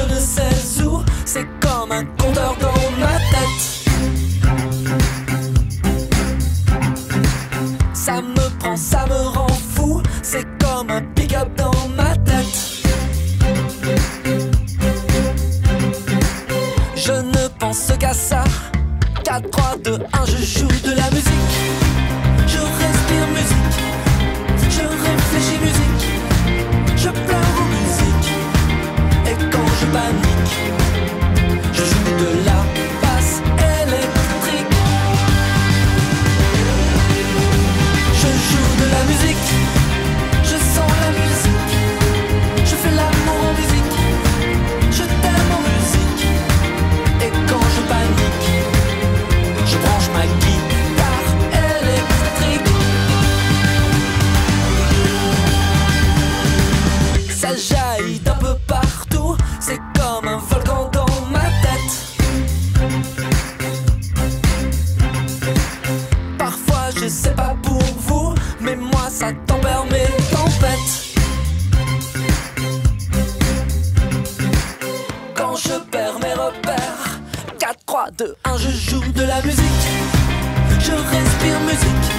je ne sais où. C'est comme un compteur dans ma tête. Ça me prend, ça me rend fou. C'est comme un pick-up dans ma tête. Je ne pense qu'à ça. 4, 3, 2, 1, je joue de la musique. you. Je joue de la musique. Je respire musique,